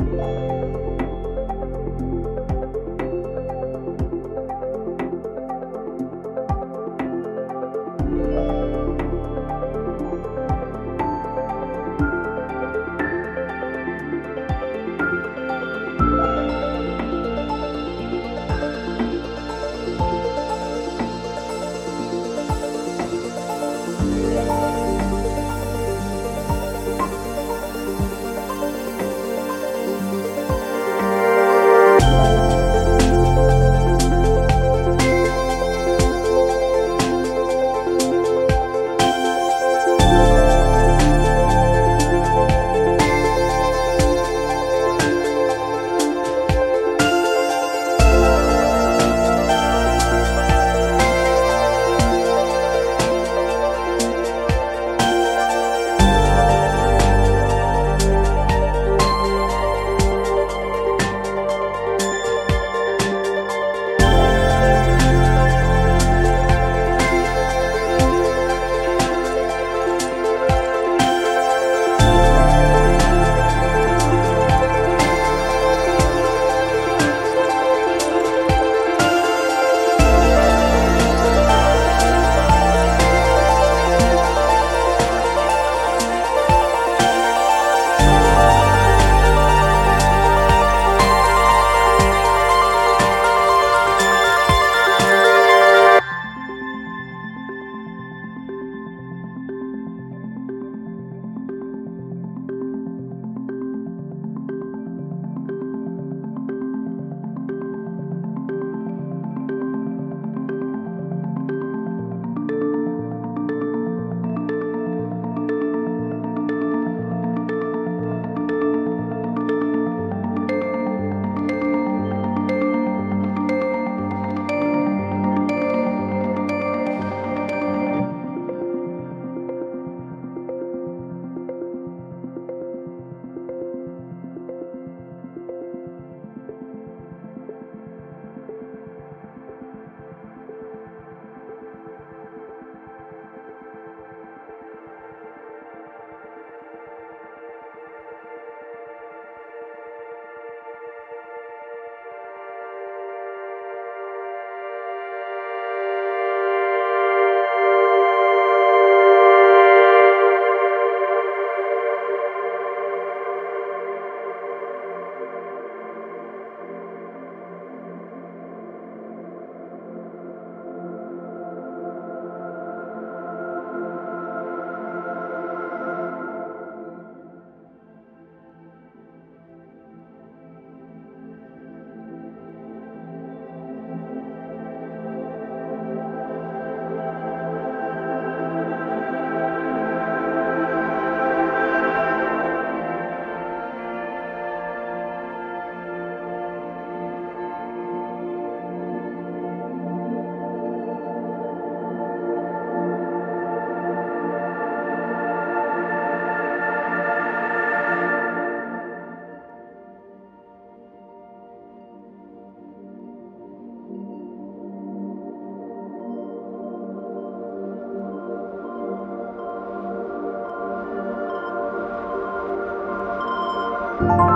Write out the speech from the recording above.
Bye. Bye.